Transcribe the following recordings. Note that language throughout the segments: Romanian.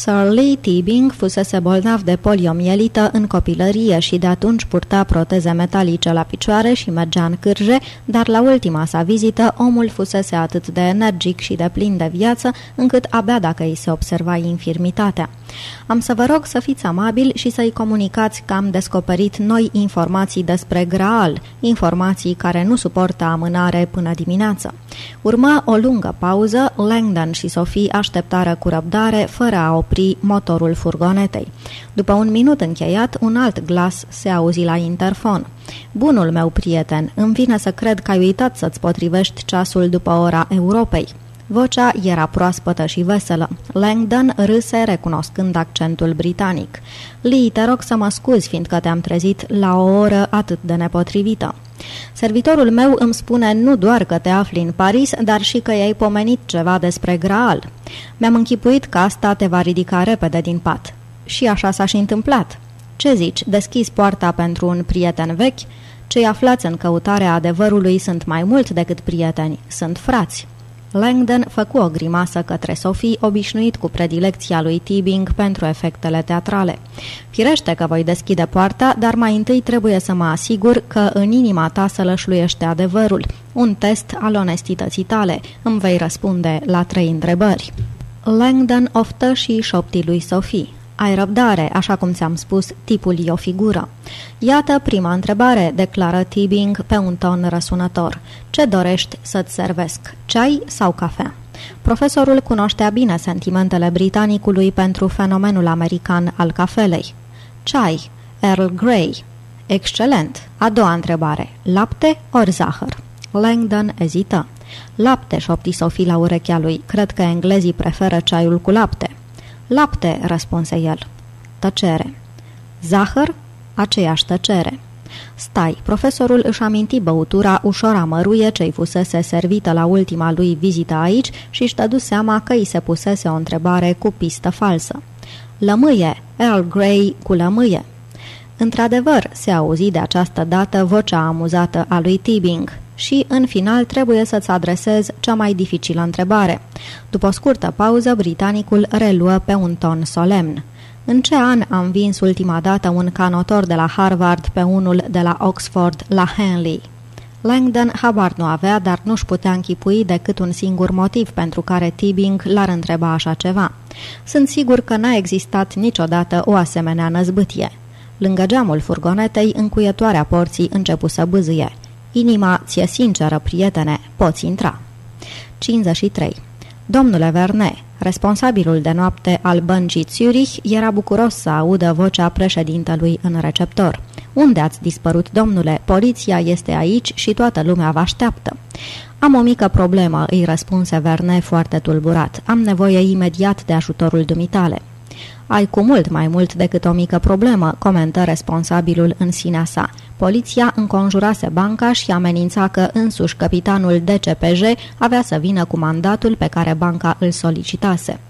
Sir Lee Tibing fusese bolnav de poliomielită în copilărie și de atunci purta proteze metalice la picioare și mergea în cârje, dar la ultima sa vizită omul fusese atât de energic și de plin de viață, încât abia dacă îi se observa infirmitatea. Am să vă rog să fiți amabili și să-i comunicați că am descoperit noi informații despre Graal, informații care nu suportă amânare până dimineață. Urma o lungă pauză, Langdon și Sophie așteptară cu răbdare, fără a opri motorul furgonetei. După un minut încheiat, un alt glas se auzi la interfon. Bunul meu prieten, îmi vine să cred că ai uitat să-ți potrivești ceasul după ora Europei. Vocea era proaspătă și veselă. Langdon râse recunoscând accentul britanic. Lee, te rog să mă scuzi, fiindcă te-am trezit la o oră atât de nepotrivită. Servitorul meu îmi spune nu doar că te afli în Paris, dar și că i-ai pomenit ceva despre Graal. Mi-am închipuit că asta te va ridica repede din pat. Și așa s-a și întâmplat. Ce zici, deschizi poarta pentru un prieten vechi? Cei aflați în căutarea adevărului sunt mai mult decât prieteni, sunt frați. Langdon făcu o grimasă către Sophie, obișnuit cu predilecția lui Tibing pentru efectele teatrale. Firește că voi deschide poarta, dar mai întâi trebuie să mă asigur că în inima ta să lășluiește adevărul. Un test al onestității tale. Îmi vei răspunde la trei întrebări. Langdon oftă și șoptii lui Sophie. Ai răbdare, așa cum ți-am spus, tipul e o figură. Iată prima întrebare, declară Tibing pe un ton răsunător. Ce dorești să-ți servesc, ceai sau cafea? Profesorul cunoștea bine sentimentele britanicului pentru fenomenul american al cafelei. Ceai, Earl Grey. Excelent. A doua întrebare. Lapte ori zahăr? Langdon ezită. Lapte, șopti Sofie la urechea lui. Cred că englezii preferă ceaiul cu lapte. Lapte, răspunse el. Tăcere. Zahăr? Aceeași tăcere. Stai, profesorul își aminti băutura ușor amăruie ce-i fusese servită la ultima lui vizită aici și își dădu seama că îi se pusese o întrebare cu pistă falsă. Lămâie, Earl Grey cu lămâie. Într-adevăr, se auzi de această dată vocea amuzată a lui Tibing și, în final, trebuie să-ți adresezi cea mai dificilă întrebare. După o scurtă pauză, britanicul reluă pe un ton solemn. În ce an a învins ultima dată un canotor de la Harvard pe unul de la Oxford la Henley? Langdon habar nu avea, dar nu-și putea închipui decât un singur motiv pentru care Tibing l-ar întreba așa ceva. Sunt sigur că n-a existat niciodată o asemenea năzbâtie. Lângă geamul furgonetei, încuietoarea porții începu să bâzâie. Inima ție sinceră, prietene, poți intra. 53. Domnule Verne, responsabilul de noapte al băncii Zurich, era bucuros să audă vocea președintelui în receptor. Unde ați dispărut, domnule? Poliția este aici și toată lumea vă așteaptă. Am o mică problemă, îi răspunse Verne foarte tulburat. Am nevoie imediat de ajutorul dumitale. Ai cu mult mai mult decât o mică problemă, comentă responsabilul în sinea sa. Poliția înconjurase banca și amenința că însuși capitanul DCPJ avea să vină cu mandatul pe care banca îl solicitase.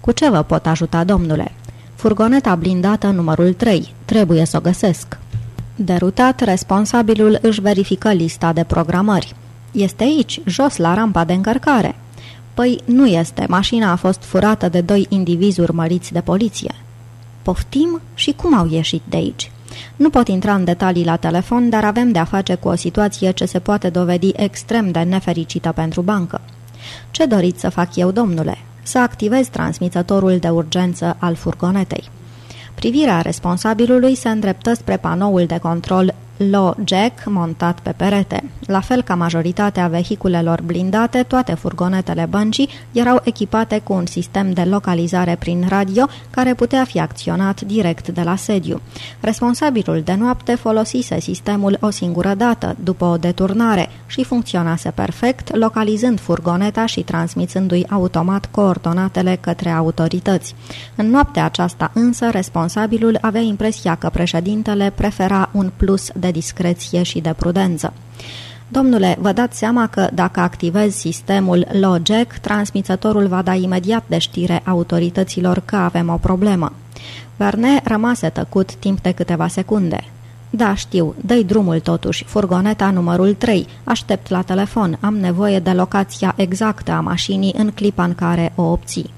Cu ce vă pot ajuta, domnule? Furgoneta blindată numărul 3. Trebuie să o găsesc. Derutat, responsabilul își verifică lista de programări. Este aici, jos la rampa de încărcare. Păi nu este, mașina a fost furată de doi indivizi urmăriți de poliție. Poftim? Și cum au ieșit de aici? Nu pot intra în detalii la telefon, dar avem de-a face cu o situație ce se poate dovedi extrem de nefericită pentru bancă. Ce doriți să fac eu, domnule? Să activez transmițătorul de urgență al furgonetei. Privirea responsabilului se îndreptă spre panoul de control Low Jack montat pe perete. La fel ca majoritatea vehiculelor blindate, toate furgonetele băncii erau echipate cu un sistem de localizare prin radio care putea fi acționat direct de la sediu. Responsabilul de noapte folosise sistemul o singură dată, după o deturnare, și funcționase perfect, localizând furgoneta și transmițându-i automat coordonatele către autorități. În noaptea aceasta însă, responsabilul avea impresia că președintele prefera un plus de discreție și de prudență. Domnule, vă dați seama că dacă activez sistemul Logec, transmițătorul va da imediat de știre autorităților că avem o problemă. Verne rămase tăcut timp de câteva secunde. Da, știu, dă drumul totuși, furgoneta numărul 3, aștept la telefon, am nevoie de locația exactă a mașinii în clipa în care o obții.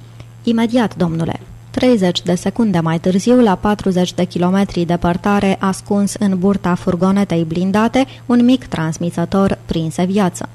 Imediat, domnule. 30 de secunde mai târziu, la 40 de kilometri departare, ascuns în burta furgonetei blindate, un mic transmisător prinse viață.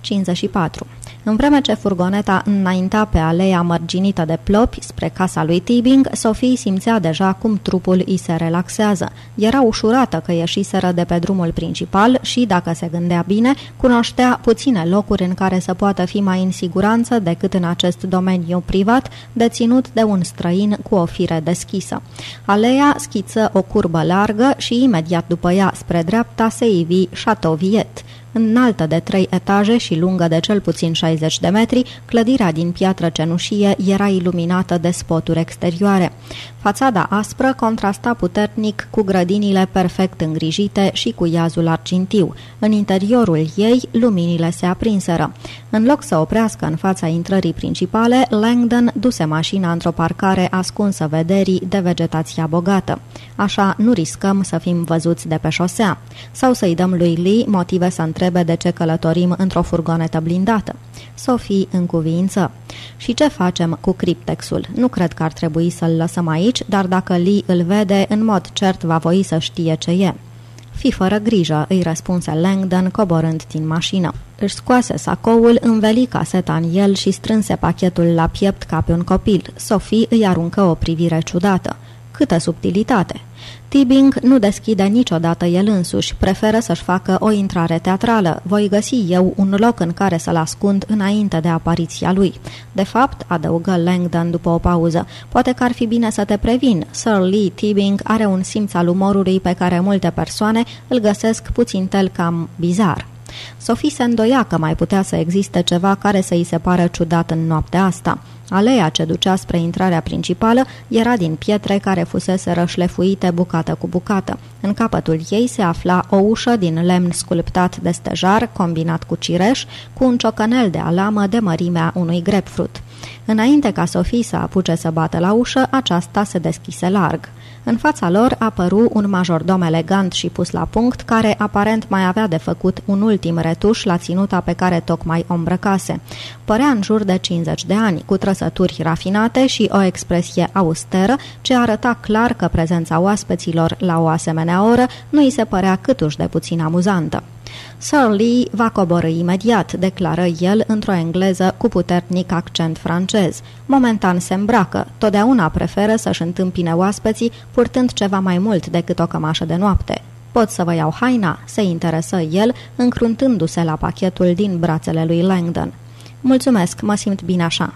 54. În vreme ce furgoneta înainta pe aleea mărginită de plopi spre casa lui Tibing, Sophie simțea deja cum trupul îi se relaxează. Era ușurată că ieșiseră de pe drumul principal și, dacă se gândea bine, cunoștea puține locuri în care să poată fi mai în siguranță decât în acest domeniu privat, deținut de un străin cu o fire deschisă. Aleea schiță o curbă largă și imediat după ea, spre dreapta, se ivi Chateau Viet. Înaltă de trei etaje și lungă de cel puțin 60 de metri, clădirea din piatră cenușie era iluminată de spoturi exterioare. Fațada aspră contrasta puternic cu grădinile perfect îngrijite și cu iazul argintiu. În interiorul ei, luminile se aprinseră. În loc să oprească în fața intrării principale, Langdon duse mașina într-o parcare ascunsă vederii de vegetația bogată. Așa nu riscăm să fim văzuți de pe șosea. Sau să-i dăm lui Lee motive să întrebe de ce călătorim într-o furgonetă blindată. Sofie în cuvință. Și ce facem cu criptexul? Nu cred că ar trebui să-l lăsăm aici, dar dacă Lee îl vede, în mod cert va voi să știe ce e. Fi fără grijă, îi răspunse Langdon coborând din mașină. Își scoase sacoul, înveli caseta în el și strânse pachetul la piept ca pe un copil. Sophie îi aruncă o privire ciudată. Câtă subtilitate! Tibing nu deschide niciodată el însuși, preferă să-și facă o intrare teatrală. Voi găsi eu un loc în care să-l ascund înainte de apariția lui. De fapt, adăugă Langdon după o pauză, poate că ar fi bine să te previn. Sir Lee Tibing are un simț al umorului pe care multe persoane îl găsesc puțin tel cam bizar. Sophie se îndoia că mai putea să existe ceva care să-i se pară ciudat în noaptea asta. Aleea ce ducea spre intrarea principală era din pietre care fusese rășlefuite bucată cu bucată. În capătul ei se afla o ușă din lemn sculptat de stejar, combinat cu cireș, cu un ciocănel de alamă de mărimea unui grapefruit. Înainte ca Sofie să apuce să bată la ușă, aceasta se deschise larg. În fața lor apăru un majordom elegant și pus la punct, care aparent mai avea de făcut un ultim retuș la ținuta pe care tocmai o îmbrăcase. Părea în jur de 50 de ani, cu trăsături rafinate și o expresie austeră, ce arăta clar că prezența oaspeților la o asemenea oră nu îi se părea câtuși de puțin amuzantă. Sir Lee va coborâ imediat, declară el într-o engleză cu puternic accent francez. Momentan se îmbracă, totdeauna preferă să-și întâmpine oaspeții purtând ceva mai mult decât o cămașă de noapte. Pot să vă iau haina?" se interesă el, încruntându-se la pachetul din brațele lui Langdon. Mulțumesc, mă simt bine așa."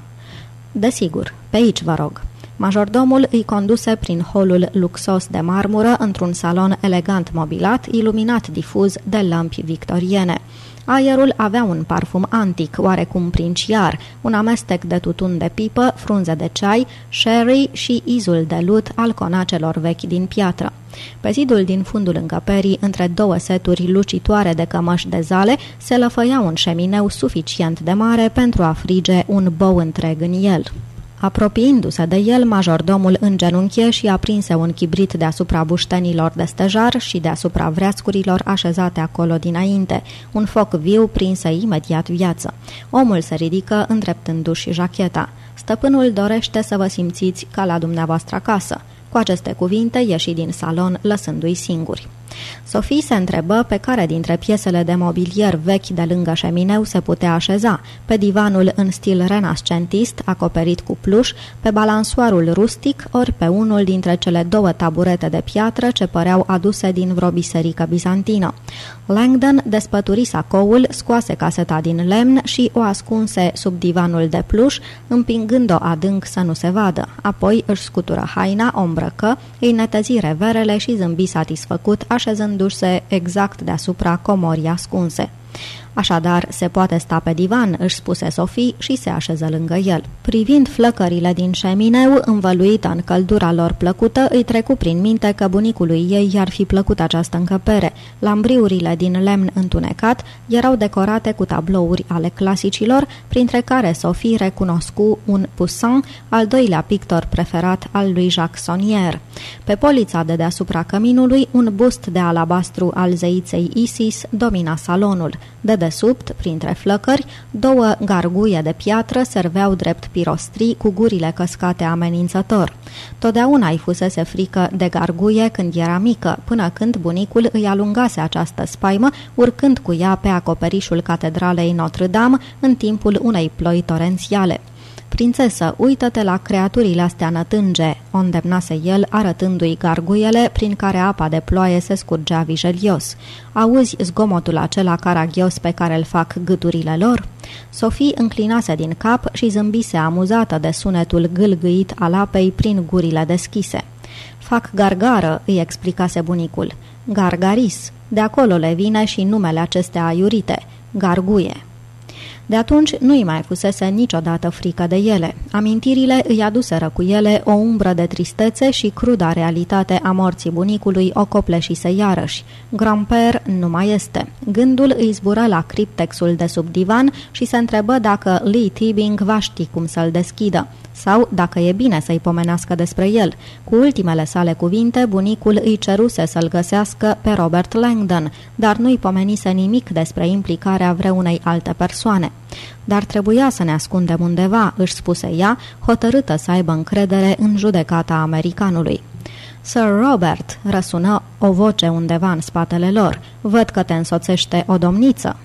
Desigur, pe aici vă rog." Majordomul îi conduse prin holul luxos de marmură într-un salon elegant mobilat, iluminat difuz de lămpi victoriene. Aerul avea un parfum antic, oarecum princiar, un amestec de tutun de pipă, frunze de ceai, sherry și izul de lut al conacelor vechi din piatră. Pe zidul din fundul încăperii, între două seturi lucitoare de cămăși de zale, se lăfăia un șemineu suficient de mare pentru a frige un bou întreg în el. Apropiindu-se de el, majordomul îngenunchie și aprinse un chibrit deasupra buștenilor de stejar și deasupra vreascurilor așezate acolo dinainte. Un foc viu prinse imediat viață. Omul se ridică îndreptându-și jacheta. Stăpânul dorește să vă simțiți ca la dumneavoastră acasă. Cu aceste cuvinte ieși din salon, lăsându-i singuri. Sofie se întrebă pe care dintre piesele de mobilier vechi de lângă șemineu se putea așeza, pe divanul în stil renascentist, acoperit cu pluș, pe balansoarul rustic, ori pe unul dintre cele două taburete de piatră ce păreau aduse din vreo biserică bizantină. Langdon despături sacoul, scoase caseta din lemn și o ascunse sub divanul de pluș, împingând-o adânc să nu se vadă. Apoi își scutură haina, o îmbrăcă, îi netezi reverele și zâmbi satisfăcut, așezându-se exact deasupra comorii ascunse. Așadar, se poate sta pe divan, își spuse Sofie și se așeză lângă el. Privind flăcările din șemineu, învăluită în căldura lor plăcută, îi trecu prin minte că bunicului ei i-ar fi plăcut această încăpere. Lambriurile din lemn întunecat erau decorate cu tablouri ale clasicilor, printre care Sofie recunoscu un Poussin, al doilea pictor preferat al lui Jacques Sonnier. Pe polița de deasupra căminului, un bust de alabastru al zeiței Isis domina salonul. De desubt, printre flăcări, două garguie de piatră serveau drept pirostrii cu gurile căscate amenințător. Totdeauna îi fusese frică de garguie când era mică, până când bunicul îi alungase această spaimă, urcând cu ea pe acoperișul catedralei Notre-Dame în timpul unei ploi torențiale. Prințesă, uită-te la creaturile astea nătânge, o îndemnase el arătându-i garguiele prin care apa de ploaie se scurgea vijelios. Auzi zgomotul acela caragios pe care îl fac gâturile lor? Sofie înclinase din cap și zâmbise amuzată de sunetul gâlgâit al apei prin gurile deschise. Fac gargară, îi explicase bunicul. Gargaris, de acolo le vine și numele acestea aiurite, garguie. De atunci nu-i mai fusese niciodată frică de ele. Amintirile îi aduseră cu ele o umbră de tristețe și cruda realitate a morții bunicului o copleșise iarăși. Grandpère nu mai este. Gândul îi zbură la criptexul de sub divan și se întrebă dacă Lee Tibing va ști cum să-l deschidă sau dacă e bine să-i pomenească despre el. Cu ultimele sale cuvinte, bunicul îi ceruse să-l găsească pe Robert Langdon, dar nu-i pomenise nimic despre implicarea vreunei alte persoane. Dar trebuia să ne ascundem undeva, își spuse ea, hotărâtă să aibă încredere în judecata americanului. Sir Robert, răsună o voce undeva în spatele lor. Văd că te însoțește o domniță.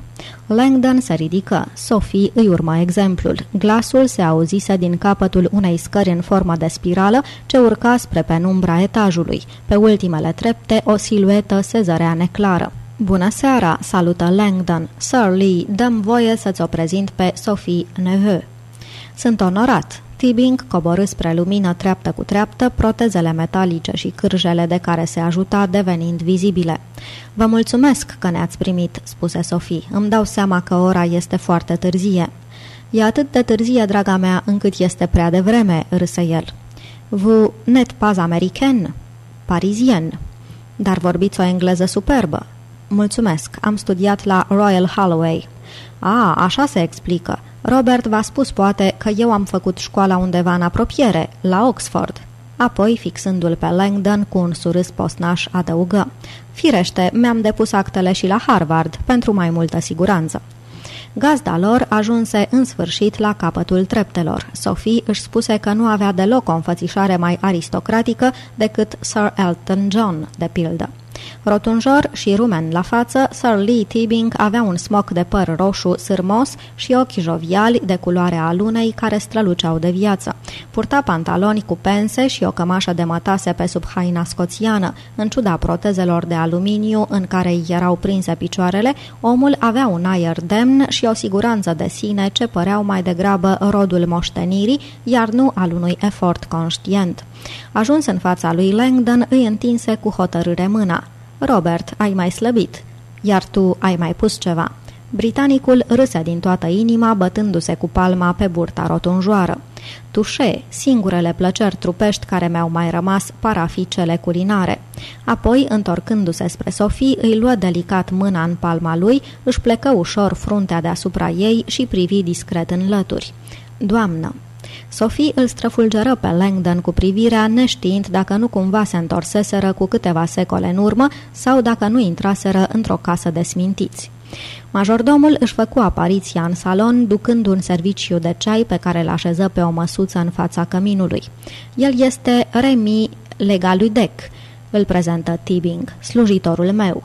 Langdon se ridică. Sophie îi urma exemplul. Glasul se auzise din capătul unei scări în formă de spirală ce urca spre penumbra etajului. Pe ultimele trepte, o siluetă se zărea neclară. Bună seara!" salută Langdon. Sir Lee, dăm voie să-ți o prezint pe Sophie Neveu." Sunt onorat. Tibing coborâ spre lumină treaptă cu treaptă, protezele metalice și cârjele de care se ajuta devenind vizibile. Vă mulțumesc că ne-ați primit," spuse Sofie. Îmi dau seama că ora este foarte târzie." E atât de târzie, draga mea, încât este prea devreme," râse el. Vous net pas american? Parisien. Dar vorbiți o engleză superbă. Mulțumesc, am studiat la Royal Holloway. A, așa se explică. Robert v-a spus poate că eu am făcut școala undeva în apropiere, la Oxford. Apoi, fixându-l pe Langdon cu un surâs postnaș, adăugă. Firește, mi-am depus actele și la Harvard, pentru mai multă siguranță. Gazda lor ajunse în sfârșit la capătul treptelor. Sophie își spuse că nu avea deloc o înfățișare mai aristocratică decât Sir Elton John, de pildă. Rotunjor și rumen la față, Sir Lee Tibing avea un smoc de păr roșu sârmos și ochi joviali de culoare a lunei care străluceau de viață. Purta pantaloni cu pense și o cămașă de mătase pe sub haina scoțiană. În ciuda protezelor de aluminiu în care îi erau prinse picioarele, omul avea un aer demn și o siguranță de sine ce păreau mai degrabă rodul moștenirii, iar nu al unui efort conștient. Ajuns în fața lui Langdon, îi întinse cu hotărâre mâna. Robert, ai mai slăbit, iar tu ai mai pus ceva." Britanicul râse din toată inima, bătându-se cu palma pe burta rotunjoară. Tușe, singurele plăceri trupești care mi-au mai rămas par a fi cele culinare. Apoi, întorcându-se spre Sofie, îi luă delicat mâna în palma lui, își plecă ușor fruntea deasupra ei și privi discret în lături. Doamnă, Sophie îl străfulgeră pe Langdon cu privirea, neștiind dacă nu cumva se întorseseră cu câteva secole în urmă sau dacă nu intraseră într-o casă de smintiți. Majordomul își făcu apariția în salon, ducând un serviciu de ceai pe care îl așeză pe o măsuță în fața căminului. El este Remy Legaludec, îl prezentă Tibing, slujitorul meu.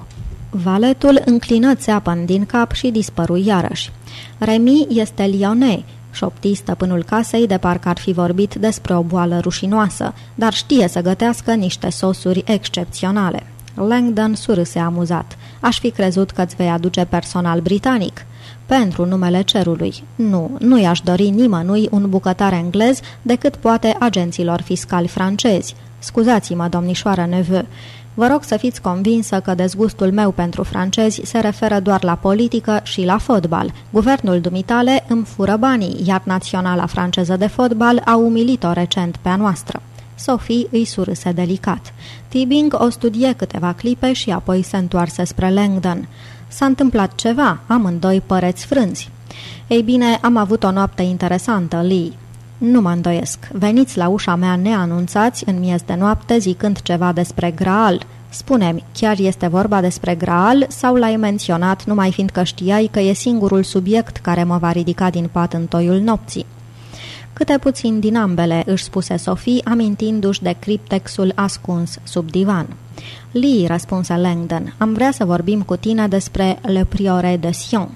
Valetul înclină țeapăn din cap și dispăru iarăși. Remy este Lyonnais, Șopti stăpânul casei de parcă ar fi vorbit despre o boală rușinoasă, dar știe să gătească niște sosuri excepționale. Langdon surâse amuzat. Aș fi crezut că îți vei aduce personal britanic. Pentru numele cerului. Nu, nu i-aș dori nimănui un bucătar englez decât poate agenților fiscali francezi. Scuzați-mă, domnișoară Neveu, Vă rog să fiți convinsă că dezgustul meu pentru francezi se referă doar la politică și la fotbal. Guvernul dumitale îmi fură banii, iar naționala franceză de fotbal a umilit-o recent pe a noastră. Sophie îi surâse delicat. Tibing o studie câteva clipe și apoi se întoarse spre Langdon. S-a întâmplat ceva, amândoi păreți frânzi. Ei bine, am avut o noapte interesantă, Lee. Nu mă îndoiesc. Veniți la ușa mea neanunțați în miez de noapte zicând ceva despre Graal. Spune-mi, chiar este vorba despre Graal sau l-ai menționat numai fiindcă știai că e singurul subiect care mă va ridica din pat în toiul nopții? Câte puțin din ambele, își spuse Sophie, amintindu-și de criptexul ascuns sub divan. Lee, răspunse Langdon, am vrea să vorbim cu tine despre Le Priore de Sion.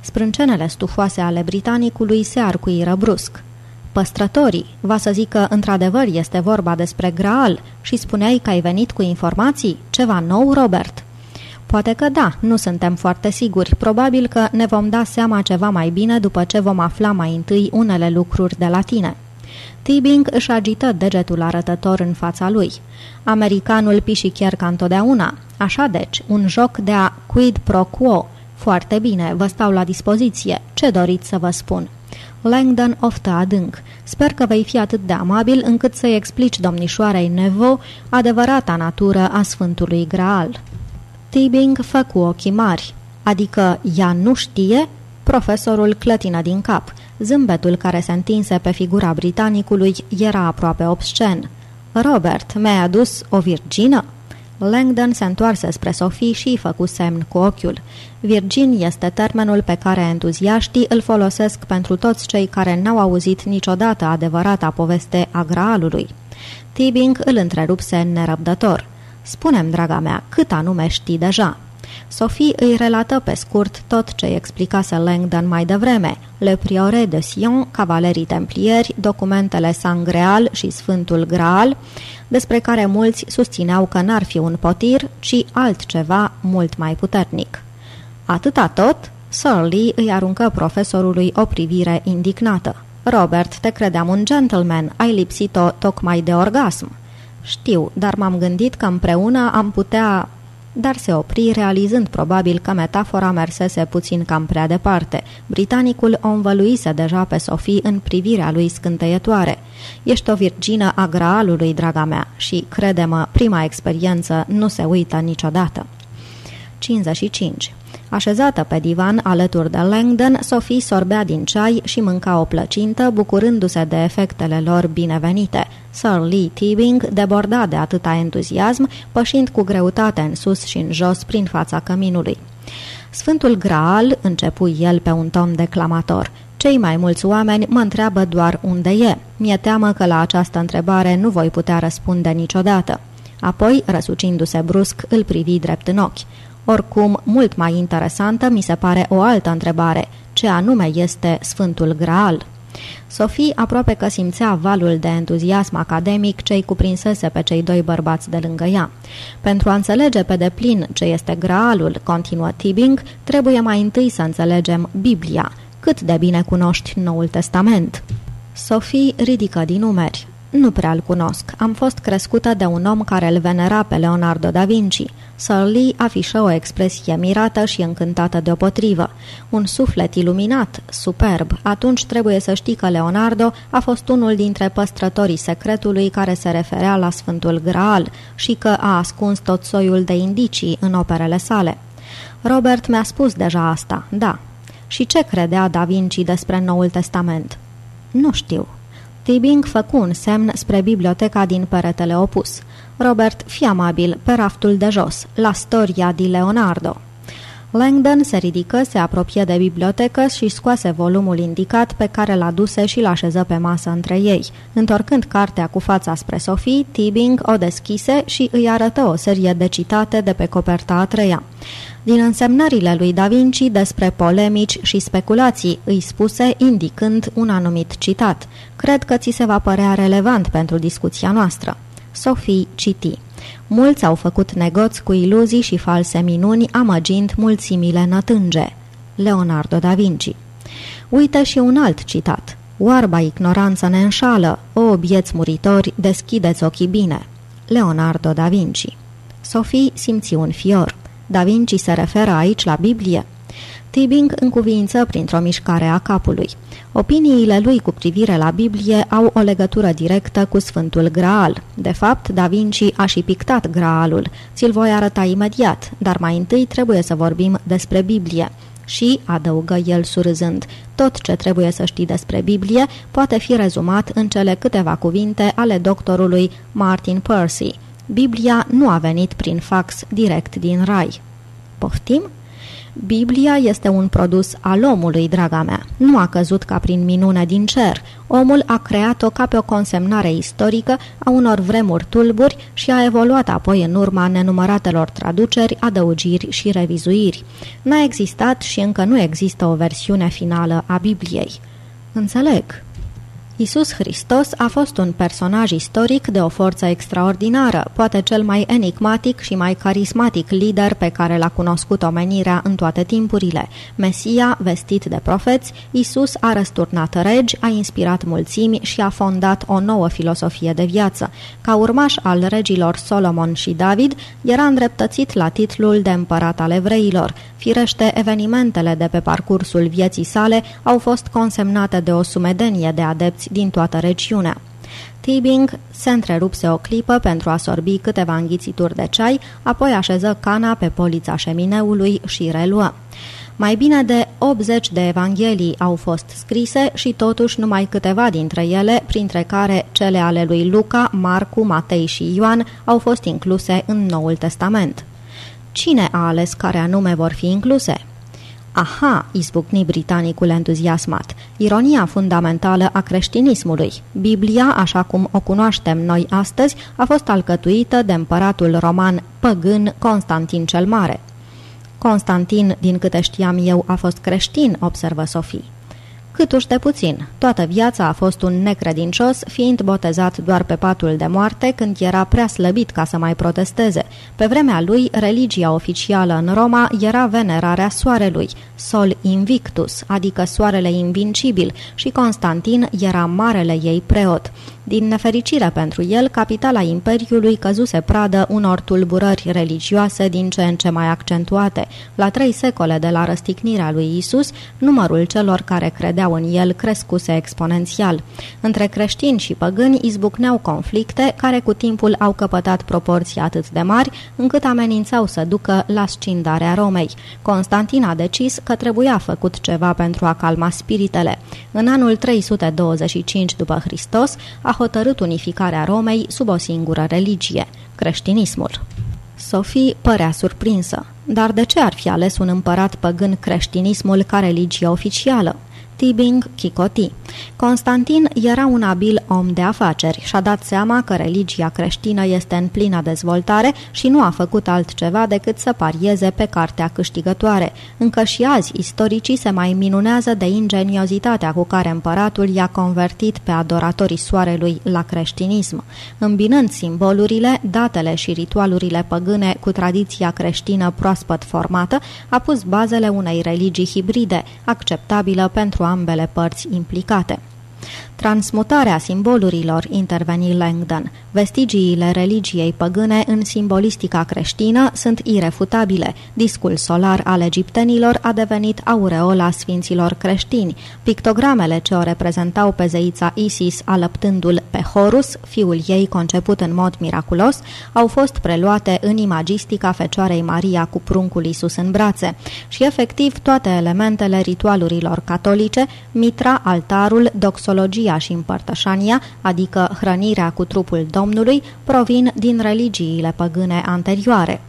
Sprâncenele stufoase ale britanicului se arcuiră brusc. Păstrătorii, va să zic că într-adevăr este vorba despre Graal și spuneai că ai venit cu informații? Ceva nou, Robert?" Poate că da, nu suntem foarte siguri. Probabil că ne vom da seama ceva mai bine după ce vom afla mai întâi unele lucruri de la tine. Tibing își agită degetul arătător în fața lui. Americanul piși chiar ca întotdeauna. Așa deci, un joc de a quid pro quo. Foarte bine, vă stau la dispoziție. Ce doriți să vă spun?" Langdon oftă adânc. Sper că vei fi atât de amabil încât să-i explici domnișoarei Nevo adevărata natură a Sfântului Graal. Tibing făcu ochii mari. Adică ea nu știe? Profesorul clătină din cap. Zâmbetul care se întinse pe figura britanicului era aproape obscen. Robert, mi-ai adus o virgină?" Langdon se întoarse spre Sophie și îi făcu semn cu ochiul. Virgin este termenul pe care entuziaștii îl folosesc pentru toți cei care n-au auzit niciodată adevărata poveste a Graalului. Tibing îl întrerupse nerăbdător. Spunem, draga mea, cât anume știi deja?" Sophie îi relată pe scurt tot ce explicase Langdon mai devreme, Le Priore de Sion, Cavalerii Templieri, documentele Sangreal și Sfântul Graal, despre care mulți susțineau că n-ar fi un potir, ci altceva mult mai puternic. Atâta tot, Surly îi aruncă profesorului o privire indignată. Robert, te credeam un gentleman, ai lipsit-o tocmai de orgasm. Știu, dar m-am gândit că împreună am putea... Dar se opri, realizând probabil că metafora mersese puțin cam prea departe. Britanicul o învăluise deja pe Sofie în privirea lui scânteietoare. Ești o virgină a graalului, draga mea, și, crede-mă, prima experiență nu se uită niciodată. 55. Așezată pe divan alături de Langdon, Sophie sorbea din ceai și mânca o plăcintă, bucurându-se de efectele lor binevenite. Sir Lee Tibing deborda de atâta entuziasm, pășind cu greutate în sus și în jos prin fața căminului. Sfântul Graal, începu el pe un ton declamator, cei mai mulți oameni mă întreabă doar unde e. Mi-e teamă că la această întrebare nu voi putea răspunde niciodată. Apoi, răsucindu-se brusc, îl privi drept în ochi. Oricum, mult mai interesantă mi se pare o altă întrebare. Ce anume este Sfântul Graal? Sofie aproape că simțea valul de entuziasm academic ce-i cuprinsese pe cei doi bărbați de lângă ea. Pentru a înțelege pe deplin ce este Graalul, continuă Tibing, trebuie mai întâi să înțelegem Biblia. Cât de bine cunoști Noul Testament? Sophie ridică din numeri. Nu prea-l cunosc. Am fost crescută de un om care îl venera pe Leonardo da Vinci. Sir Lee afișă o expresie mirată și încântată deopotrivă. Un suflet iluminat, superb. Atunci trebuie să știi că Leonardo a fost unul dintre păstrătorii secretului care se referea la Sfântul Graal și că a ascuns tot soiul de indicii în operele sale. Robert mi-a spus deja asta, da. Și ce credea Da Vinci despre Noul Testament? Nu știu. Tibing făcu un semn spre biblioteca din peretele opus. Robert, fi amabil, pe raftul de jos, la Storia di Leonardo. Langdon se ridică, se apropie de bibliotecă și scoase volumul indicat pe care l-a duse și l-așeză pe masă între ei. Întorcând cartea cu fața spre Sophie, Tibing o deschise și îi arătă o serie de citate de pe coperta a treia. Din însemnările lui Da Vinci despre polemici și speculații, îi spuse indicând un anumit citat. Cred că ți se va părea relevant pentru discuția noastră. Sophie citi. Mulți au făcut negoți cu iluzii și false minuni, amăgind mulțimile nătânge. Leonardo da Vinci Uite și un alt citat. Oarba ignoranță ne înșală, o bieți muritori, deschideți ochii bine. Leonardo da Vinci Sophie simți un fior. Da Vinci se referă aici la Biblie? Tibing încuviință printr-o mișcare a capului. Opiniile lui cu privire la Biblie au o legătură directă cu Sfântul Graal. De fapt, Da Vinci a și pictat Graalul. Ți-l voi arăta imediat, dar mai întâi trebuie să vorbim despre Biblie. Și, adăugă el surâzând, tot ce trebuie să știi despre Biblie poate fi rezumat în cele câteva cuvinte ale doctorului Martin Percy. Biblia nu a venit prin fax direct din rai. Poftim? Biblia este un produs al omului, draga mea. Nu a căzut ca prin minune din cer. Omul a creat-o ca pe o consemnare istorică a unor vremuri tulburi și a evoluat apoi în urma nenumăratelor traduceri, adăugiri și revizuiri. N-a existat și încă nu există o versiune finală a Bibliei. Înțeleg. Isus Hristos a fost un personaj istoric de o forță extraordinară, poate cel mai enigmatic și mai carismatic lider pe care l-a cunoscut omenirea în toate timpurile. Mesia, vestit de profeți, Isus a răsturnat regi, a inspirat mulțimi și a fondat o nouă filosofie de viață. Ca urmaș al regilor Solomon și David, era îndreptățit la titlul de împărat al evreilor. Firește, evenimentele de pe parcursul vieții sale au fost consemnate de o sumedenie de adepți din toată regiunea. Tibing se întrerupse o clipă pentru a sorbi câteva înghițituri de ceai, apoi așeză cana pe polița șemineului și reluă. Mai bine de 80 de evanghelii au fost scrise și totuși numai câteva dintre ele, printre care cele ale lui Luca, Marcu, Matei și Ioan, au fost incluse în Noul Testament. Cine a ales care anume vor fi incluse? Aha, izbucni britanicul entuziasmat, ironia fundamentală a creștinismului. Biblia, așa cum o cunoaștem noi astăzi, a fost alcătuită de împăratul roman păgân Constantin cel Mare. Constantin, din câte știam eu, a fost creștin, observă Sofie. Câtuși de puțin. Toată viața a fost un necredincios, fiind botezat doar pe patul de moarte când era prea slăbit ca să mai protesteze. Pe vremea lui, religia oficială în Roma era venerarea soarelui, Sol Invictus, adică soarele invincibil, și Constantin era marele ei preot. Din nefericire pentru el, capitala Imperiului căzuse pradă unor tulburări religioase din ce în ce mai accentuate. La trei secole de la răstignirea lui Isus, numărul celor care credeau în el crescuse exponențial. Între creștini și păgâni izbucneau conflicte care cu timpul au căpătat proporții atât de mari încât amenințau să ducă la scindarea Romei. Constantin a decis că trebuia făcut ceva pentru a calma spiritele. În anul 325 după Hristos a hotărât unificarea Romei sub o singură religie, creștinismul. Sophie părea surprinsă. Dar de ce ar fi ales un împărat păgân creștinismul ca religie oficială? Tibing Chicoti. Constantin era un abil om de afaceri și a dat seama că religia creștină este în plină dezvoltare și nu a făcut altceva decât să parieze pe cartea câștigătoare. Încă și azi, istoricii se mai minunează de ingeniozitatea cu care împăratul i-a convertit pe adoratorii soarelui la creștinism. Îmbinând simbolurile, datele și ritualurile păgâne cu tradiția creștină proaspăt formată, a pus bazele unei religii hibride, acceptabilă pentru ambele părți implicate. Transmutarea simbolurilor, interveni Langdon. Vestigiile religiei păgâne în simbolistica creștină sunt irefutabile. Discul solar al egiptenilor a devenit aureola sfinților creștini. Pictogramele ce o reprezentau pe zeița Isis alăptându-l pe Horus, fiul ei conceput în mod miraculos, au fost preluate în imagistica Fecioarei Maria cu pruncul Isus în brațe. Și efectiv toate elementele ritualurilor catolice, mitra, altarul, doxologia Euharistia și împărtășania, adică hrănirea cu trupul Domnului, provin din religiile păgâne anterioare.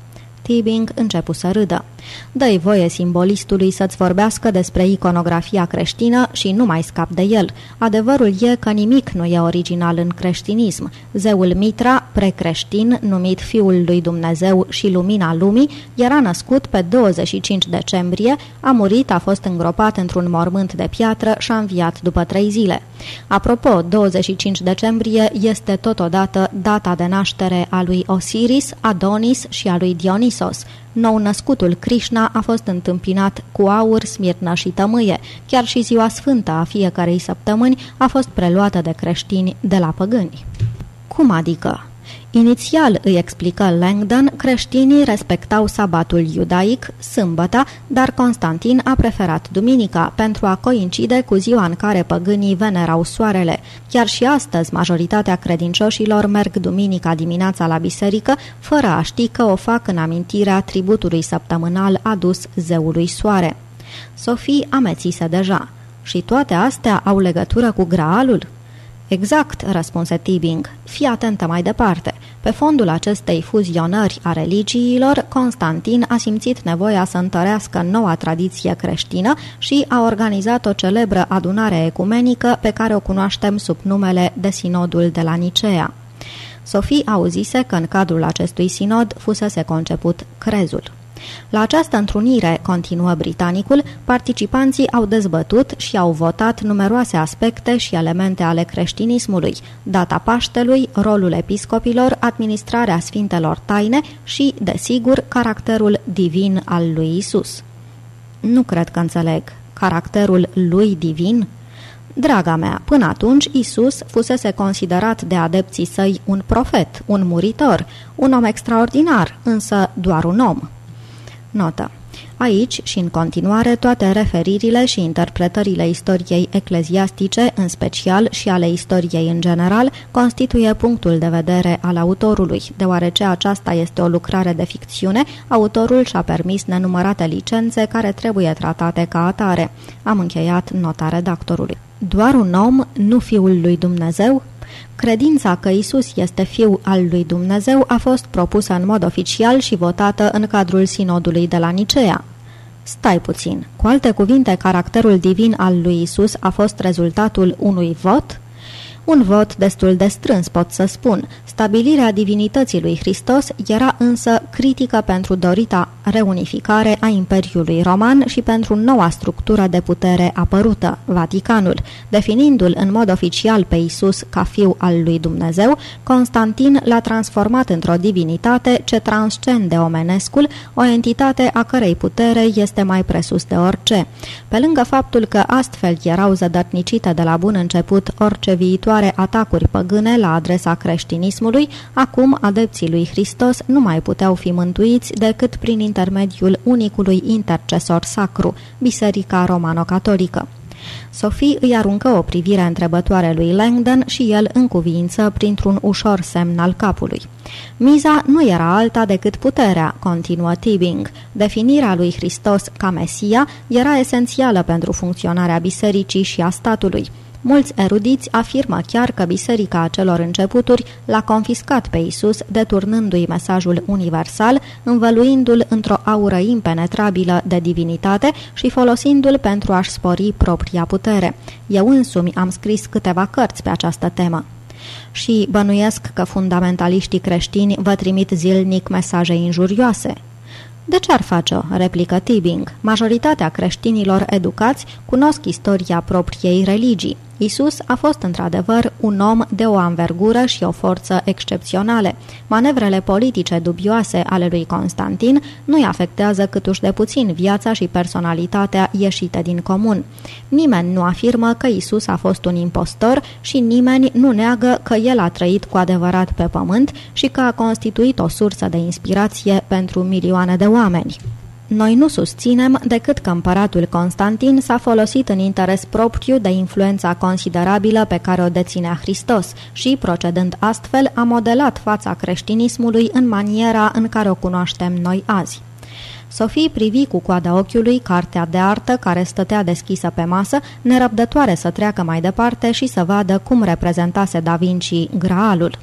Tibing începu să râdă. Dă-i voie simbolistului să-ți vorbească despre iconografia creștină și nu mai scap de el. Adevărul e că nimic nu e original în creștinism. Zeul Mitra, precreștin, numit Fiul lui Dumnezeu și Lumina Lumii, era născut pe 25 decembrie, a murit, a fost îngropat într-un mormânt de piatră și a înviat după trei zile. Apropo, 25 decembrie este totodată data de naștere a lui Osiris, Adonis și a lui Dionisos, Nou-născutul Krishna a fost întâmpinat cu aur, smirnă și tămâie. Chiar și ziua sfântă a fiecarei săptămâni a fost preluată de creștini de la păgâni. Cum adică? Inițial, îi explică Langdon, creștinii respectau sabatul iudaic, sâmbăta, dar Constantin a preferat duminica pentru a coincide cu ziua în care păgânii venerau soarele. Chiar și astăzi, majoritatea credincioșilor merg duminica dimineața la biserică, fără a ști că o fac în amintirea tributului săptămânal adus zeului soare. Sofie amețise deja. Și toate astea au legătură cu graalul? Exact, răspunse Tibing. Fii atentă mai departe. Pe fondul acestei fuzionări a religiilor, Constantin a simțit nevoia să întărească noua tradiție creștină și a organizat o celebră adunare ecumenică pe care o cunoaștem sub numele de Sinodul de la Nicea. Sofie auzise că în cadrul acestui sinod fusese conceput crezul. La această întrunire, continuă britanicul, participanții au dezbătut și au votat numeroase aspecte și elemente ale creștinismului, data Paștelui, rolul episcopilor, administrarea sfintelor taine și, desigur, caracterul divin al lui Isus. Nu cred că înțeleg. Caracterul lui divin? Draga mea, până atunci Isus fusese considerat de adepții săi un profet, un muritor, un om extraordinar, însă doar un om. Notă. Aici și în continuare toate referirile și interpretările istoriei ecleziastice, în special și ale istoriei în general, constituie punctul de vedere al autorului. Deoarece aceasta este o lucrare de ficțiune, autorul și-a permis nenumărate licențe care trebuie tratate ca atare. Am încheiat nota redactorului. Doar un om, nu fiul lui Dumnezeu? Credința că Isus este fiul al lui Dumnezeu a fost propusă în mod oficial și votată în cadrul sinodului de la Nicea. Stai puțin. Cu alte cuvinte, caracterul divin al lui Isus a fost rezultatul unui vot? Un vot destul de strâns, pot să spun. Stabilirea divinității lui Hristos era însă critică pentru dorita reunificare a Imperiului Roman și pentru noua structură de putere apărută, Vaticanul. Definindu-l în mod oficial pe Isus ca fiu al lui Dumnezeu, Constantin l-a transformat într-o divinitate ce transcende omenescul, o entitate a cărei putere este mai presus de orice. Pe lângă faptul că astfel erau zădărnicite de la bun început orice viitoare atacuri păgâne la adresa creștinismului, acum adepții lui Hristos nu mai puteau fi mântuiți decât prin intermediul unicului intercesor sacru, Biserica Romano-Catolică. Sophie îi aruncă o privire întrebătoare lui Langdon și el în cuvință printr-un ușor semn al capului. Miza nu era alta decât puterea, continuă Tibing. Definirea lui Hristos ca Mesia era esențială pentru funcționarea bisericii și a statului. Mulți erudiți afirmă chiar că biserica acelor începuturi l-a confiscat pe Isus, deturnându-i mesajul universal, învăluindu-l într-o aură impenetrabilă de divinitate și folosindu-l pentru a-și spori propria putere. Eu însumi am scris câteva cărți pe această temă și bănuiesc că fundamentaliștii creștini vă trimit zilnic mesaje injurioase. De ce ar face-o? replică Tibing. Majoritatea creștinilor educați cunosc istoria propriei religii. Isus a fost într-adevăr un om de o anvergură și o forță excepționale. Manevrele politice dubioase ale lui Constantin nu-i afectează câtuși de puțin viața și personalitatea ieșite din comun. Nimeni nu afirmă că Isus a fost un impostor și nimeni nu neagă că el a trăit cu adevărat pe pământ și că a constituit o sursă de inspirație pentru milioane de oameni. Noi nu susținem decât că împăratul Constantin s-a folosit în interes propriu de influența considerabilă pe care o deținea Hristos și, procedând astfel, a modelat fața creștinismului în maniera în care o cunoaștem noi azi. Sofie privi cu coada ochiului cartea de artă care stătea deschisă pe masă, nerăbdătoare să treacă mai departe și să vadă cum reprezentase Da Vinci Graalul.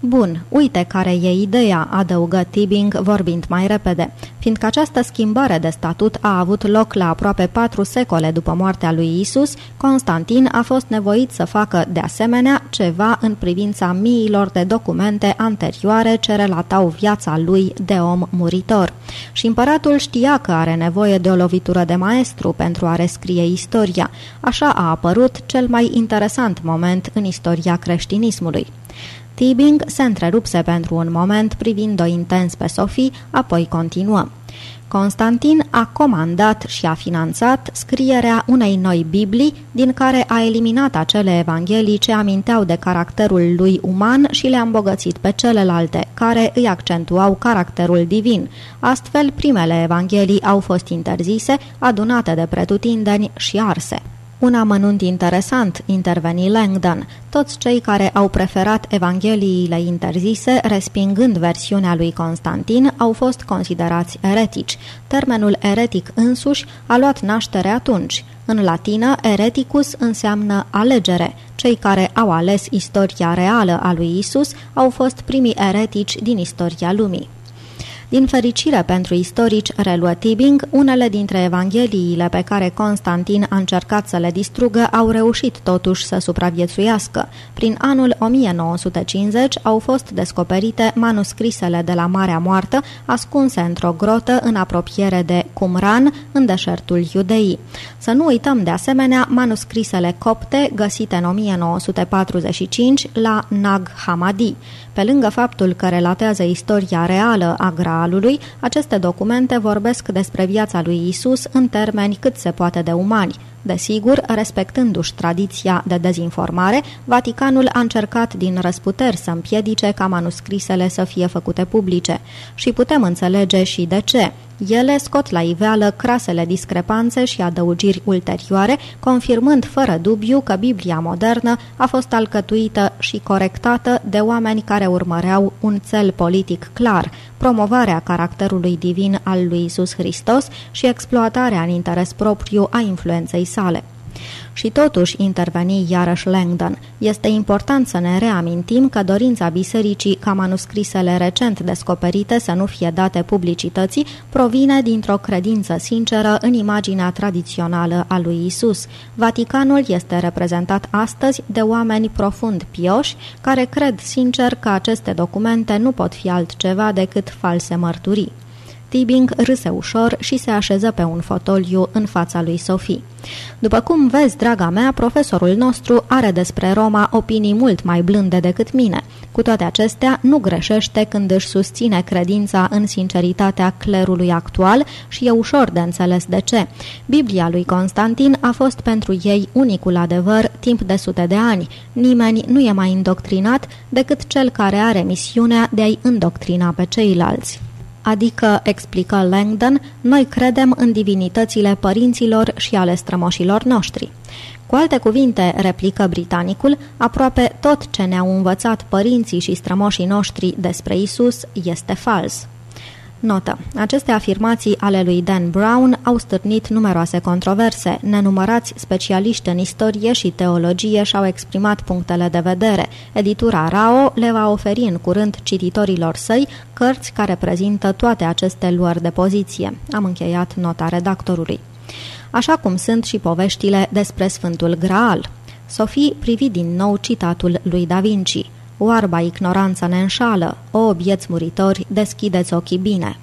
Bun, uite care e ideea, adăugă Tibing vorbind mai repede. Fiindcă această schimbare de statut a avut loc la aproape patru secole după moartea lui Isus, Constantin a fost nevoit să facă de asemenea ceva în privința miilor de documente anterioare ce relatau viața lui de om muritor. Și împăratul știa că are nevoie de o lovitură de maestru pentru a rescrie istoria. Așa a apărut cel mai interesant moment în istoria creștinismului. Tibing se întrerupse pentru un moment privind-o intens pe Sophie, apoi continuă. Constantin a comandat și a finanțat scrierea unei noi Biblii, din care a eliminat acele evanghelii ce aminteau de caracterul lui uman și le-a îmbogățit pe celelalte, care îi accentuau caracterul divin. Astfel, primele evanghelii au fost interzise, adunate de pretutindeni și arse. Un amănunt interesant, interveni Langdon. Toți cei care au preferat evangheliile interzise, respingând versiunea lui Constantin, au fost considerați eretici. Termenul eretic însuși a luat naștere atunci. În latină, ereticus înseamnă alegere. Cei care au ales istoria reală a lui Isus au fost primii eretici din istoria lumii. Din fericire pentru istorici, reluă Tibing, unele dintre evangheliile pe care Constantin a încercat să le distrugă au reușit totuși să supraviețuiască. Prin anul 1950 au fost descoperite manuscrisele de la Marea Moartă, ascunse într-o grotă în apropiere de Qumran, în deșertul Iudeii. Să nu uităm de asemenea manuscrisele copte găsite în 1945 la Nag Hammadi. Pe lângă faptul că relatează istoria reală a Graalului, aceste documente vorbesc despre viața lui Isus în termeni cât se poate de umani. Desigur, respectându-și tradiția de dezinformare, Vaticanul a încercat din răsputeri să împiedice ca manuscrisele să fie făcute publice. Și putem înțelege și de ce. Ele scot la iveală crasele discrepanțe și adăugiri ulterioare, confirmând fără dubiu că Biblia modernă a fost alcătuită și corectată de oameni care urmăreau un cel politic clar, promovarea caracterului divin al lui Isus Hristos și exploatarea în interes propriu a influenței sale. Și totuși interveni iarăși Langdon. Este important să ne reamintim că dorința bisericii ca manuscrisele recent descoperite să nu fie date publicității provine dintr-o credință sinceră în imaginea tradițională a lui Isus. Vaticanul este reprezentat astăzi de oameni profund pioși care cred sincer că aceste documente nu pot fi altceva decât false mărturii. Tibing râse ușor și se așeză pe un fotoliu în fața lui Sophie. După cum vezi, draga mea, profesorul nostru are despre Roma opinii mult mai blânde decât mine. Cu toate acestea, nu greșește când își susține credința în sinceritatea clerului actual și e ușor de înțeles de ce. Biblia lui Constantin a fost pentru ei unicul adevăr timp de sute de ani. Nimeni nu e mai indoctrinat decât cel care are misiunea de a-i îndoctrina pe ceilalți adică, explică Langdon, noi credem în divinitățile părinților și ale strămoșilor noștri. Cu alte cuvinte, replică britanicul, aproape tot ce ne-au învățat părinții și strămoșii noștri despre Isus este fals. Notă. Aceste afirmații ale lui Dan Brown au stârnit numeroase controverse. Nenumărați specialiști în istorie și teologie și-au exprimat punctele de vedere. Editura RAO le va oferi în curând cititorilor săi cărți care prezintă toate aceste luări de poziție. Am încheiat nota redactorului. Așa cum sunt și poveștile despre Sfântul Graal. Sofie privi din nou citatul lui Da Vinci – Oarba ignoranța ne înșală, o bieți muritori, deschideți ochii bine.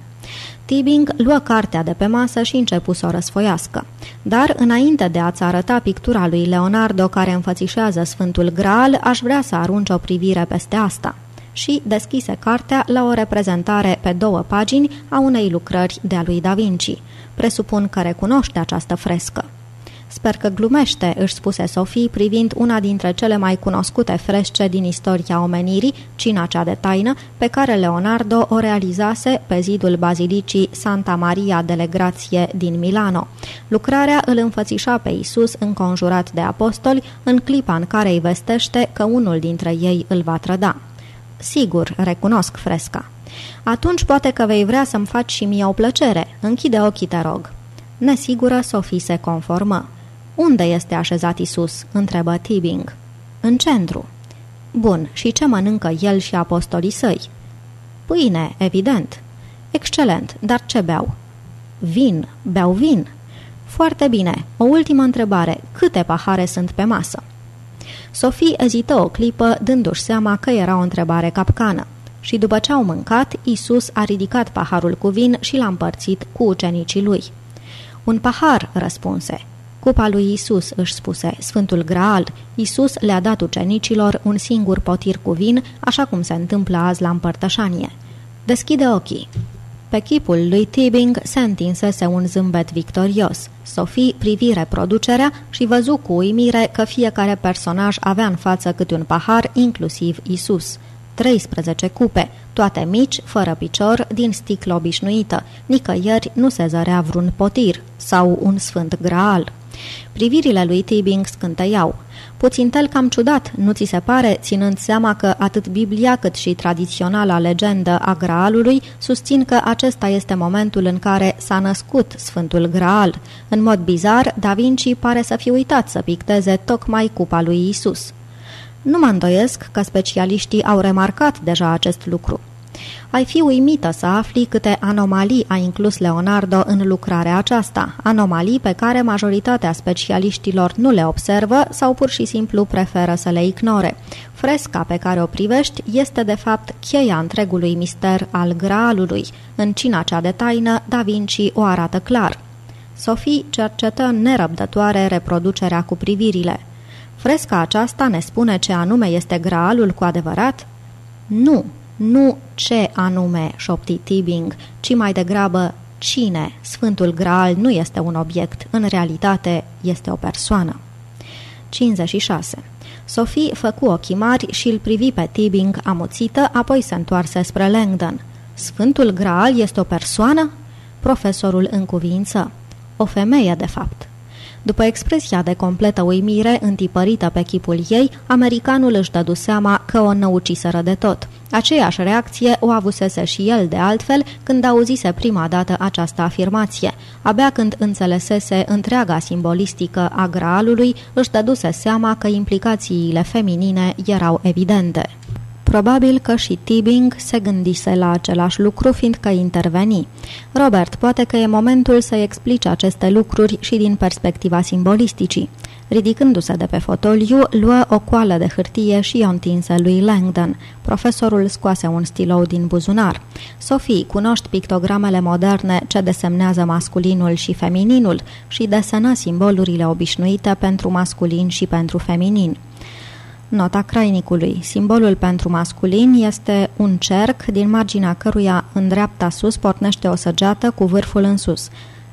Tibing luă cartea de pe masă și începu să o răsfoiască. Dar, înainte de a-ți arăta pictura lui Leonardo care înfățișează Sfântul Graal, aș vrea să arunci o privire peste asta. Și deschise cartea la o reprezentare pe două pagini a unei lucrări de-a lui Da Vinci. Presupun că recunoște această frescă. Sper că glumește, își spuse Sofie, privind una dintre cele mai cunoscute fresce din istoria omenirii, Cina cea de taină, pe care Leonardo o realizase pe zidul bazilicii Santa Maria delle Grazie din Milano. Lucrarea îl înfățișa pe Isus înconjurat de apostoli în clipa în care îi vestește că unul dintre ei îl va trăda. Sigur, recunosc fresca. Atunci poate că vei vrea să-mi faci și mie o plăcere. Închide ochii, te rog. Nesigură, Sofie se conformă. Unde este așezat Isus?" întrebă Tibing. În centru." Bun, și ce mănâncă el și apostolii săi?" Pâine, evident." Excelent, dar ce beau?" Vin, beau vin." Foarte bine. O ultimă întrebare. Câte pahare sunt pe masă?" Sofie ezită o clipă, dându-și seama că era o întrebare capcană. Și după ce au mâncat, Isus a ridicat paharul cu vin și l-a împărțit cu ucenicii lui. Un pahar, răspunse. Cupa lui Isus, își spuse, Sfântul Graal. Isus le-a dat ucenicilor un singur potir cu vin, așa cum se întâmplă azi la împărtășanie. Deschide ochii. Pe chipul lui Tibing se întinsese un zâmbet victorios. Sophie privi reproducerea și văzu cu uimire că fiecare personaj avea în față câte un pahar, inclusiv Isus. 13 cupe, toate mici, fără picior, din sticlă obișnuită. Nicăieri nu se zărea vreun potir sau un sfânt graal. Privirile lui Tibing scânteiau. Puțin tel cam ciudat, nu ți se pare, ținând seama că atât Biblia cât și tradiționala legendă a Graalului susțin că acesta este momentul în care s-a născut Sfântul Graal. În mod bizar, Da Vinci pare să fi uitat să picteze tocmai cupa lui Isus. Nu mă îndoiesc că specialiștii au remarcat deja acest lucru. Ai fi uimită să afli câte anomalii a inclus Leonardo în lucrarea aceasta, anomalii pe care majoritatea specialiștilor nu le observă sau pur și simplu preferă să le ignore. Fresca pe care o privești este de fapt cheia întregului mister al graalului. În cina cea de taină, Da Vinci o arată clar. Sophie cercetă nerăbdătoare reproducerea cu privirile. Fresca aceasta ne spune ce anume este graalul cu adevărat? Nu, nu ce anume, șopti Tibing, ci mai degrabă cine. Sfântul Graal nu este un obiect, în realitate este o persoană. 56. Sophie făcu ochii mari și îl privi pe Tibing amuțită, apoi se întoarse spre Langdon. Sfântul Graal este o persoană? Profesorul în cuvință. O femeie, de fapt. După expresia de completă uimire întipărită pe chipul ei, americanul își dădu seama că o năuciseră de tot. Aceeași reacție o avusese și el de altfel când auzise prima dată această afirmație. Abia când înțelesese întreaga simbolistică a graalului, își dăduse seama că implicațiile feminine erau evidente. Probabil că și Tibing se gândise la același lucru, fiindcă interveni. Robert, poate că e momentul să explice aceste lucruri și din perspectiva simbolisticii. Ridicându-se de pe fotoliu, luă o coală de hârtie și o întinse lui Langdon. Profesorul scoase un stilou din buzunar. Sophie, cunoști pictogramele moderne ce desemnează masculinul și femininul și desenă simbolurile obișnuite pentru masculin și pentru feminin. Nota crainicului. Simbolul pentru masculin este un cerc din marginea căruia în dreapta sus pornește o săgeată cu vârful în sus.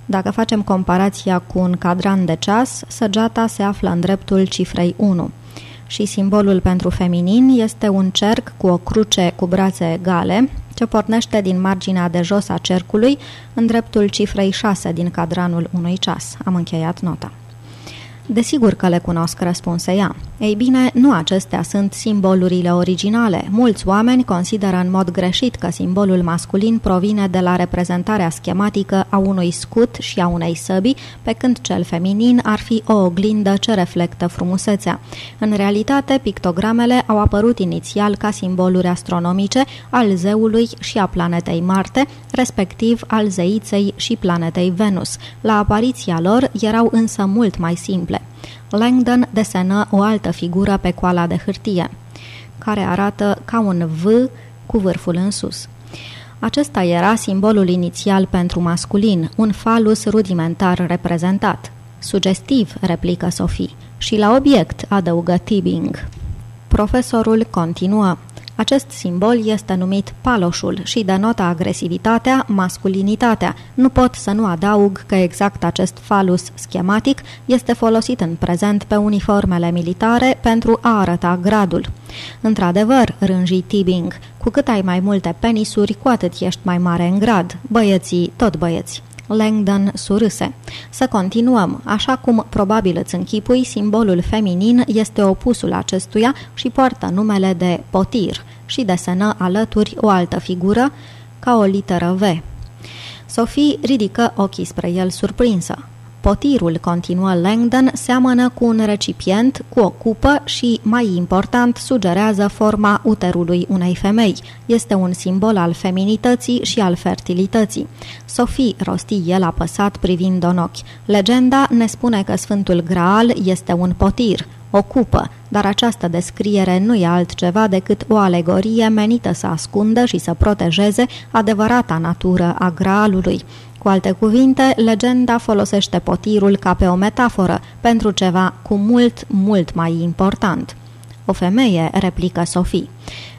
Dacă facem comparația cu un cadran de ceas, săgeata se află în dreptul cifrei 1. Și simbolul pentru feminin este un cerc cu o cruce cu brațe egale, ce pornește din marginea de jos a cercului în dreptul cifrei 6 din cadranul unui ceas. Am încheiat nota. Desigur că le cunosc, răspunse ea. Ei bine, nu acestea sunt simbolurile originale. Mulți oameni consideră în mod greșit că simbolul masculin provine de la reprezentarea schematică a unui scut și a unei săbi, pe când cel feminin ar fi o oglindă ce reflectă frumusețea. În realitate, pictogramele au apărut inițial ca simboluri astronomice al zeului și a planetei Marte, respectiv al zeiței și planetei Venus. La apariția lor erau însă mult mai simple. Langdon desenă o altă figură pe coala de hârtie, care arată ca un V cu vârful în sus. Acesta era simbolul inițial pentru masculin, un falus rudimentar reprezentat. Sugestiv, replică Sophie, și la obiect, adăugă Tibing. Profesorul continuă. Acest simbol este numit paloșul și denotă agresivitatea, masculinitatea. Nu pot să nu adaug că exact acest falus schematic este folosit în prezent pe uniformele militare pentru a arăta gradul. Într-adevăr, rânji Tibing, cu cât ai mai multe penisuri, cu atât ești mai mare în grad. Băieții, tot băieți. Langdon surâse. Să continuăm. Așa cum probabil îți închipui, simbolul feminin este opusul acestuia și poartă numele de potir și desenă alături o altă figură ca o literă V. Sophie ridică ochii spre el surprinsă. Potirul, continuă Langdon, seamănă cu un recipient, cu o cupă și, mai important, sugerează forma uterului unei femei. Este un simbol al feminității și al fertilității. Sophie, rosti el apăsat privind în ochi. Legenda ne spune că Sfântul Graal este un potir, o cupă, dar această descriere nu e altceva decât o alegorie menită să ascundă și să protejeze adevărata natură a graalului. Cu alte cuvinte, legenda folosește potirul ca pe o metaforă pentru ceva cu mult, mult mai important. O femeie, replică Sophie.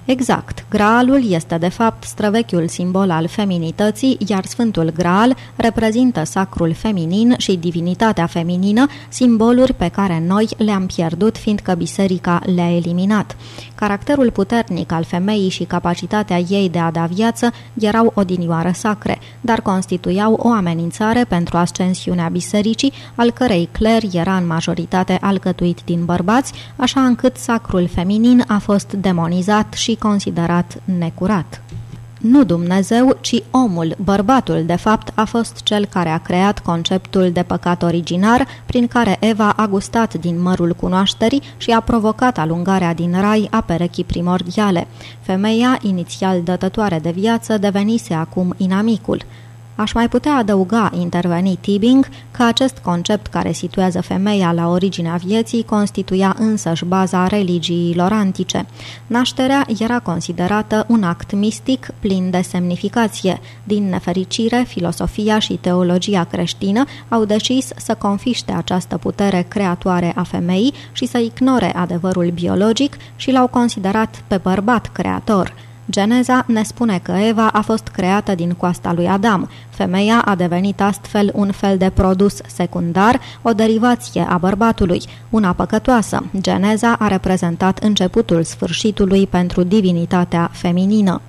Exact, graalul este de fapt străvechiul simbol al feminității, iar Sfântul Graal reprezintă sacrul feminin și divinitatea feminină, simboluri pe care noi le-am pierdut fiindcă biserica le-a eliminat. Caracterul puternic al femeii și capacitatea ei de a da viață erau odinioară sacre, dar constituiau o amenințare pentru ascensiunea bisericii, al cărei cler era în majoritate alcătuit din bărbați, așa încât sacrul feminin a fost demonizat și considerat necurat. Nu Dumnezeu, ci omul, bărbatul, de fapt, a fost cel care a creat conceptul de păcat originar, prin care Eva a gustat din mărul cunoașterii și a provocat alungarea din rai a perechii primordiale. Femeia, inițial dătătoare de viață, devenise acum inamicul. Aș mai putea adăuga, interveni Tibing, că acest concept care situează femeia la originea vieții constituia însăși baza religiilor antice. Nașterea era considerată un act mistic plin de semnificație. Din nefericire, filosofia și teologia creștină au decis să confiște această putere creatoare a femeii și să ignore adevărul biologic și l-au considerat pe bărbat creator – Geneza ne spune că Eva a fost creată din coasta lui Adam. Femeia a devenit astfel un fel de produs secundar, o derivație a bărbatului, una păcătoasă. Geneza a reprezentat începutul sfârșitului pentru divinitatea feminină.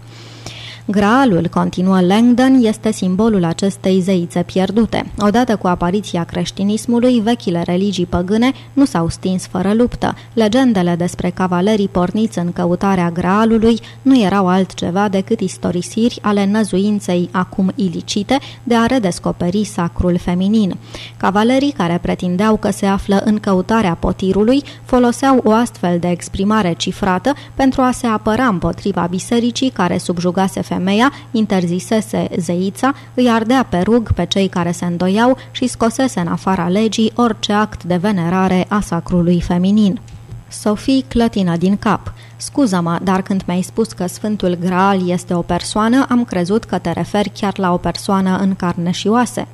Graalul, continuă Langdon, este simbolul acestei zeițe pierdute. Odată cu apariția creștinismului, vechile religii păgâne nu s-au stins fără luptă. Legendele despre cavalerii porniți în căutarea Graalului nu erau altceva decât istorisiri ale năzuinței acum ilicite de a redescoperi sacrul feminin. Cavalerii care pretindeau că se află în căutarea potirului foloseau o astfel de exprimare cifrată pentru a se apăra împotriva bisericii care subjugase femeia femeia interzisese zeița, îi ardea pe rug pe cei care se îndoiau și scosese în afara legii orice act de venerare a sacrului feminin. Sophie clătină din cap. Scuză-mă, dar când mi-ai spus că Sfântul Graal este o persoană, am crezut că te referi chiar la o persoană în carne și oase.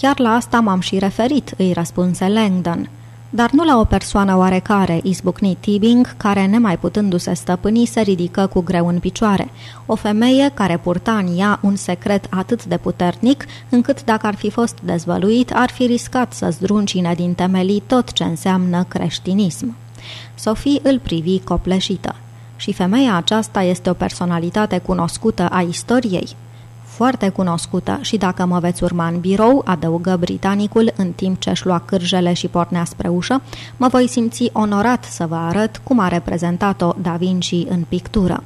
Chiar la asta m-am și referit, îi răspunse Langdon dar nu la o persoană oarecare, izbucni Tibing, care, nemai putându-se stăpâni, se ridică cu greu în picioare. O femeie care purta în ea un secret atât de puternic, încât dacă ar fi fost dezvăluit, ar fi riscat să zdruncine din temelii tot ce înseamnă creștinism. Sofie îl privi copleșită. Și femeia aceasta este o personalitate cunoscută a istoriei? Foarte cunoscută și dacă mă veți urma în birou, adăugă britanicul în timp ce își lua cârjele și pornea spre ușă, mă voi simți onorat să vă arăt cum a reprezentat-o Da Vinci în pictură.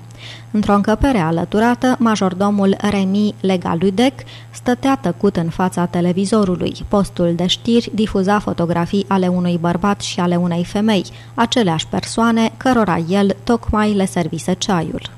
Într-o încăpere alăturată, majordomul Remi Legaludec stătea tăcut în fața televizorului. Postul de știri difuza fotografii ale unui bărbat și ale unei femei, aceleași persoane cărora el tocmai le servise ceaiul.